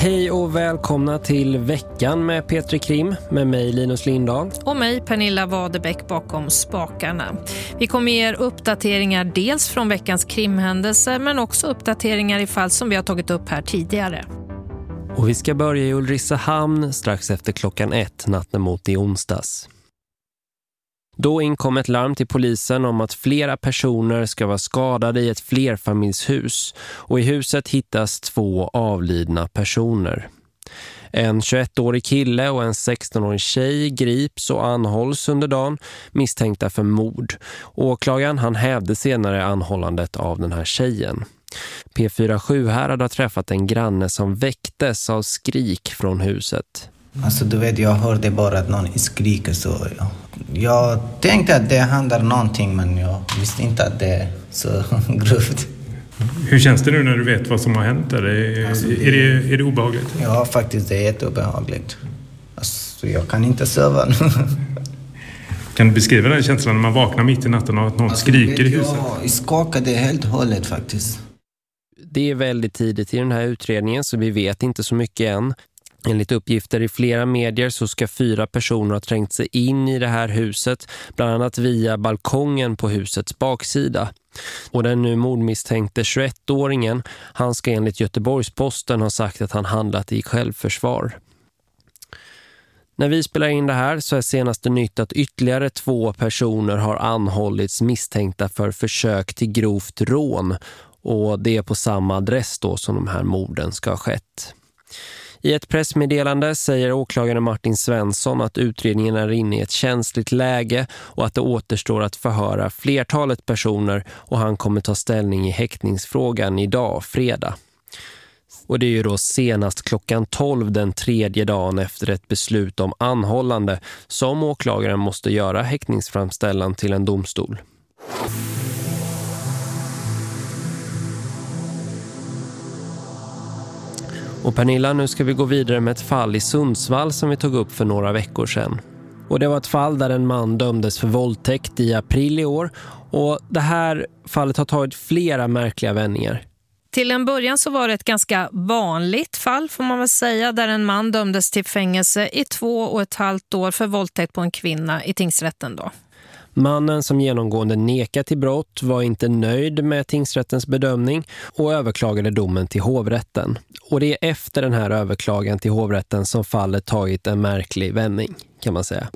Hej och välkomna till veckan med Petri Krim med mig Linus Lindahl. Och mig Pernilla Wadebeck bakom spakarna. Vi kommer ge er uppdateringar dels från veckans krimhändelser men också uppdateringar i fall som vi har tagit upp här tidigare. Och vi ska börja i Ulricehamn strax efter klockan ett natten mot i onsdags. Då inkom ett larm till polisen om att flera personer ska vara skadade i ett flerfamiljshus och i huset hittas två avlidna personer. En 21-årig kille och en 16-årig tjej grips och anhålls under dagen misstänkta för mord. Åklagaren han hävde senare anhållandet av den här tjejen. P47 här hade träffat en granne som väcktes av skrik från huset. Alltså du vet, jag hörde bara att någon skriker så. Jag, jag tänkte att det handlar någonting men jag visste inte att det är så grovt. Hur känns det nu när du vet vad som har hänt? Är det, alltså, är det, är det obehagligt? Ja, faktiskt det är jätteobehagligt. Alltså, jag kan inte sova nu. Kan du beskriva den känslan när man vaknar mitt i natten och att någon alltså, skriker i huset? Jag skakade helt och hållet faktiskt. Det är väldigt tidigt i den här utredningen så vi vet inte så mycket än. Enligt uppgifter i flera medier så ska fyra personer ha trängt sig in i det här huset, bland annat via balkongen på husets baksida. Och den nu mordmisstänkte 21-åringen, han ska enligt Göteborgsposten ha sagt att han handlat i självförsvar. När vi spelar in det här så är senaste nytt att ytterligare två personer har anhållits misstänkta för försök till grovt rån och det är på samma adress då som de här morden ska ha skett. I ett pressmeddelande säger åklagare Martin Svensson att utredningen är inne i ett känsligt läge och att det återstår att förhöra flertalet personer och han kommer ta ställning i häktningsfrågan idag, fredag. Och det är ju då senast klockan 12 den tredje dagen efter ett beslut om anhållande som åklagaren måste göra häktningsframställan till en domstol. Och Pernilla, nu ska vi gå vidare med ett fall i Sundsvall som vi tog upp för några veckor sedan. Och det var ett fall där en man dömdes för våldtäkt i april i år. Och det här fallet har tagit flera märkliga vändningar. Till en början så var det ett ganska vanligt fall får man väl säga där en man dömdes till fängelse i två och ett halvt år för våldtäkt på en kvinna i tingsrätten då. Mannen som genomgående nekat till brott var inte nöjd med tingsrättens bedömning och överklagade domen till hovrätten. Och det är efter den här överklagan till hovrätten som fallet tagit en märklig vändning kan man säga.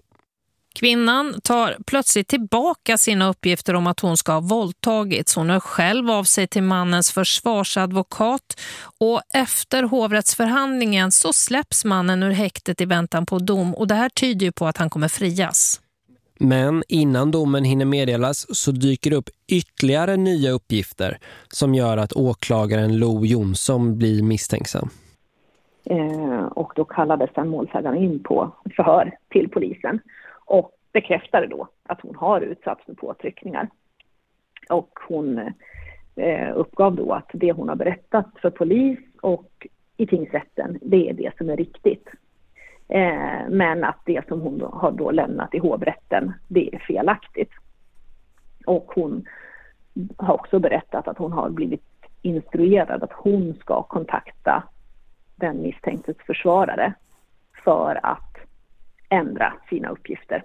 Kvinnan tar plötsligt tillbaka sina uppgifter om att hon ska ha våldtagits. Hon är själv av sig till mannens försvarsadvokat och efter hovrättsförhandlingen så släpps mannen ur häktet i väntan på dom och det här tyder ju på att han kommer frias. Men innan domen hinner meddelas så dyker upp ytterligare nya uppgifter som gör att åklagaren Lo Jonsson blir misstänksam. Eh, och då kallades den målsägaren in på förhör till polisen och bekräftade då att hon har utsatts för påtryckningar. Och hon eh, uppgav då att det hon har berättat för polis och i tingsrätten, det är det som är riktigt. Eh, men att det som hon då, har då lämnat i hovrätten, det är felaktigt. Och hon har också berättat att hon har blivit instruerad att hon ska kontakta den misstänktes försvarare för att ändra sina uppgifter.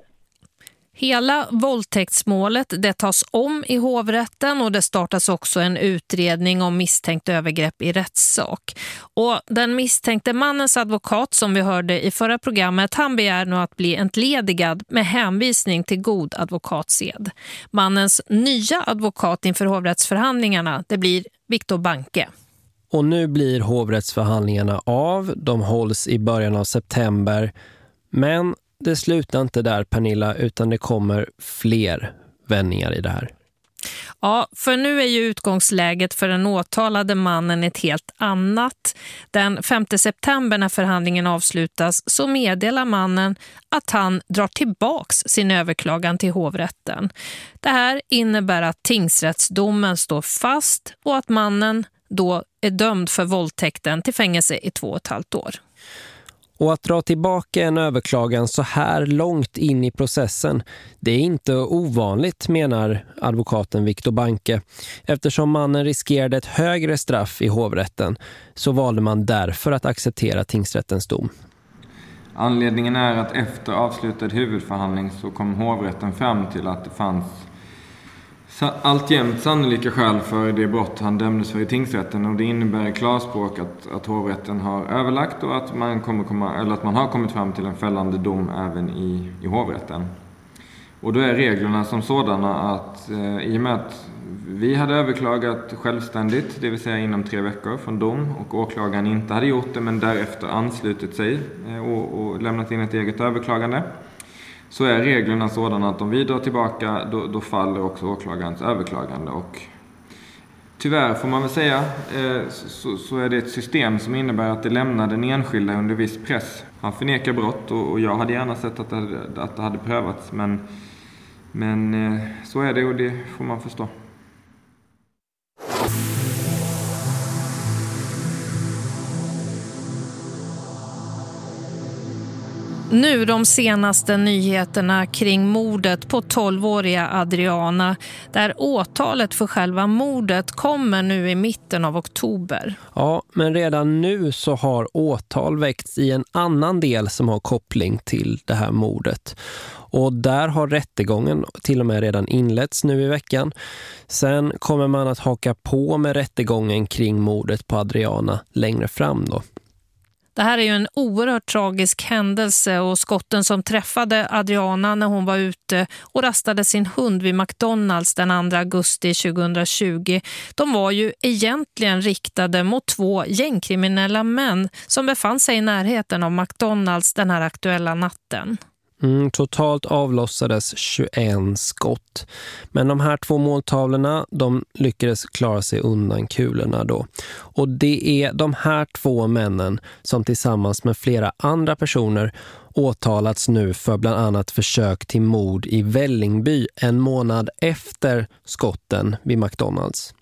Hela våldtäktsmålet det tas om i hovrätten och det startas också en utredning om misstänkt övergrepp i rättssak. Och den misstänkte mannens advokat som vi hörde i förra programmet han begär nu att bli entledigad med hänvisning till god advokatsed. Mannens nya advokat inför hovrättsförhandlingarna det blir Viktor Banke. Och nu blir hovrättsförhandlingarna av. De hålls i början av september. Men det slutar inte där Pernilla utan det kommer fler vändningar i det här. Ja, för nu är ju utgångsläget för den åtalade mannen ett helt annat. Den 5 september när förhandlingen avslutas så meddelar mannen att han drar tillbaks sin överklagan till hovrätten. Det här innebär att tingsrättsdomen står fast och att mannen då är dömd för våldtäkten till fängelse i två och ett halvt år. Och att dra tillbaka en överklagan så här långt in i processen, det är inte ovanligt menar advokaten Viktor Banke. Eftersom mannen riskerade ett högre straff i hovrätten så valde man därför att acceptera tingsrättens dom. Anledningen är att efter avslutad huvudförhandling så kom hovrätten fram till att det fanns alltjämt sannolika skäl för det brott han dömdes för i tingsrätten och det innebär i klarspråk att, att hovrätten har överlagt och att man, kommer komma, eller att man har kommit fram till en fällande dom även i, i hovrätten. Och då är reglerna som sådana att eh, i och med att vi hade överklagat självständigt, det vill säga inom tre veckor från dom och åklagaren inte hade gjort det men därefter anslutit sig eh, och, och lämnat in ett eget överklagande så är reglerna sådana att om vi drar tillbaka då, då faller också åklagarens överklagande. Och tyvärr får man väl säga eh, så, så, är det ett system som innebär att det lämnar den enskilda under viss press. Han förnekar brott och, och jag hade gärna sett att det, att det hade prövats men, men eh, så är det och det får man förstå. Nu de senaste nyheterna kring mordet på 12-åriga Adriana där åtalet för själva mordet kommer nu i mitten av oktober. Ja, men redan nu så har åtal väckts i en annan del som har koppling till det här mordet. Och där har rättegången till och med redan inletts nu i veckan. Sen kommer man att haka på med rättegången kring mordet på Adriana längre fram då. Det här är ju en oerhört tragisk händelse och skotten som träffade Adriana när hon var ute och rastade sin hund vid McDonalds den 2 augusti 2020. De var ju egentligen riktade mot två gängkriminella män som befann sig i närheten av McDonalds den här aktuella natten. Mm, totalt avlossades 21 skott. Men de här två måltavlorna de lyckades klara sig undan kulorna då. Och det är de här två männen som tillsammans med flera andra personer åtalats nu för bland annat försök till mord i Vällingby en månad efter skotten vid McDonalds.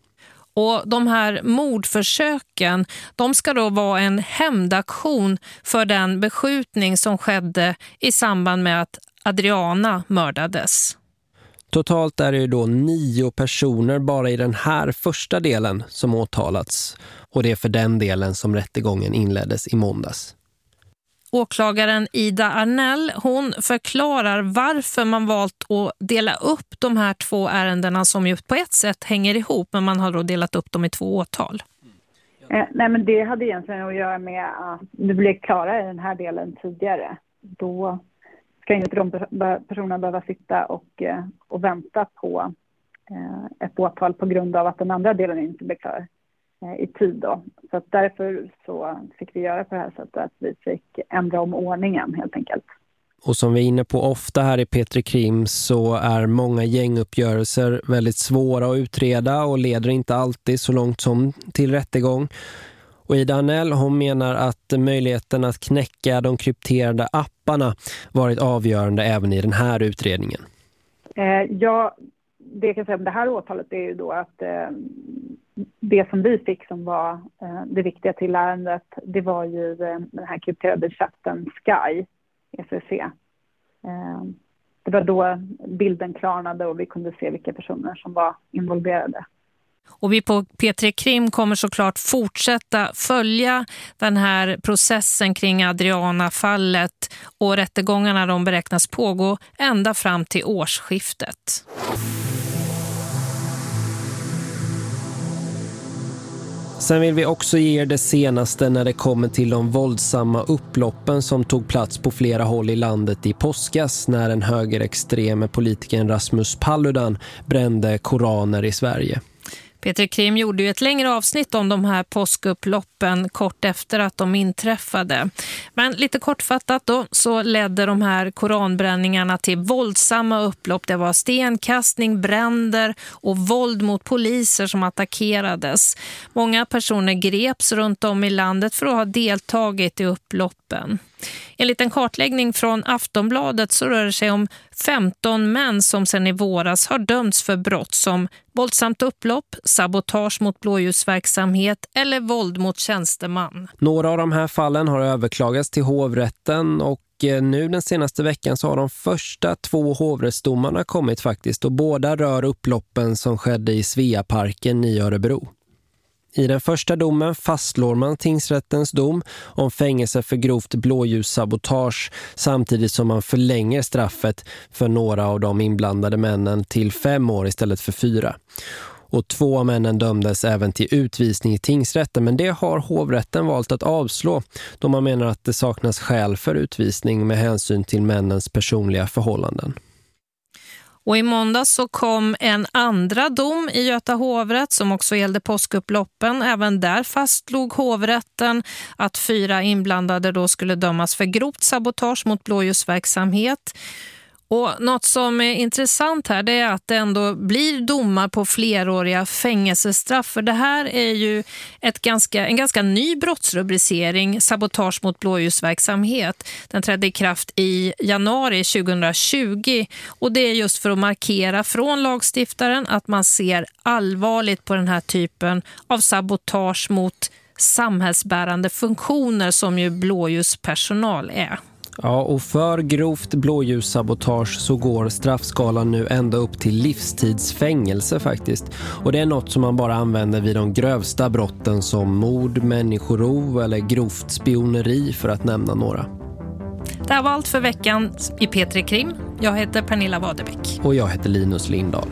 Och de här mordförsöken, de ska då vara en hämndaktion för den beskjutning som skedde i samband med att Adriana mördades. Totalt är det då nio personer bara i den här första delen som åtalats. Och det är för den delen som rättegången inleddes i måndags. Åklagaren Ida Arnell hon förklarar varför man valt att dela upp de här två ärendena som ju på ett sätt hänger ihop men man har då delat upp dem i två åtal. Eh, nej men det hade egentligen att göra med att det blev klarare i den här delen tidigare. Då ska inte de personerna behöva sitta och, eh, och vänta på eh, ett åtal på grund av att den andra delen inte blev klar. Eh, i tid. Då. Så därför så fick vi göra på det här sättet att vi fick ändra om ordningen helt enkelt. Och som vi är inne på ofta här i Petri Krim så är många gänguppgörelser väldigt svåra att utreda och leder inte alltid så långt som till rättegång. Och Ida Anell hon menar att möjligheten att knäcka de krypterade apparna varit avgörande även i den här utredningen. Eh, ja, det jag kan säga om det här åtalet är ju då att eh, det som vi fick som var eh, det viktiga till ärendet, det var ju eh, den här krypterade chatten Sky, SEC. Eh, det var då bilden klarnade och vi kunde se vilka personer som var involverade. Och vi på P3 Krim kommer såklart fortsätta följa den här processen kring Adriana-fallet och rättegångarna de beräknas pågå ända fram till årsskiftet. Sen vill vi också ge er det senaste när det kommer till de våldsamma upploppen som tog plats på flera håll i landet i påskas när den högerextreme politikern Rasmus Paludan brände koraner i Sverige. Peter Krim gjorde ju ett längre avsnitt om de här påskupploppen kort efter att de inträffade. Men lite kortfattat då så ledde de här koranbränningarna till våldsamma upplopp. Det var stenkastning, bränder och våld mot poliser som attackerades. Många personer greps runt om i landet för att ha deltagit i upploppen. Enligt en kartläggning från Aftonbladet så rör det sig om 15 män som sedan i våras har dömts för brott som våldsamt upplopp, sabotage mot blåljusverksamhet eller våld mot tjänsteman. Några av de här fallen har överklagats till hovrätten och eh, nu den senaste veckan så har de första två hovrättsdomarna kommit faktiskt och båda rör upploppen som skedde i Sveaparken i Örebro. I den första domen fastslår man tingsrättens dom om fängelse för grovt blåljussabotage samtidigt som man förlänger straffet för några av de inblandade männen till fem år istället för fyra. Och två av männen dömdes även till utvisning i tingsrätten men det har hovrätten valt att avslå då man menar att det saknas skäl för utvisning med hänsyn till männens personliga förhållanden. Och i måndag så kom en andra dom i Göta hovrätt som också gällde påskupploppen. Även där fastslog hovrätten att fyra inblandade då skulle dömas för grovt sabotage mot blåljusverksamhet. Och något som är intressant här det är att det ändå blir domar på fleråriga fängelsestraff. För det här är ju ett ganska, en ganska ny brottsrubricering, sabotage mot blåljusverksamhet. Den trädde i kraft i januari 2020 och det är just för att markera från lagstiftaren att man ser allvarligt på den här typen av sabotage mot samhällsbärande funktioner som ju blåljuspersonal är. Ja, och för grovt blåljussabotage så går straffskalan nu ända upp till livstidsfängelse faktiskt. Och det är något som man bara använder vid de grövsta brotten som mord, människorov eller grovt spioneri för att nämna några. Det här var allt för veckan i P3 Krim. Jag heter Pernilla Wadebäck. Och jag heter Linus Lindahl.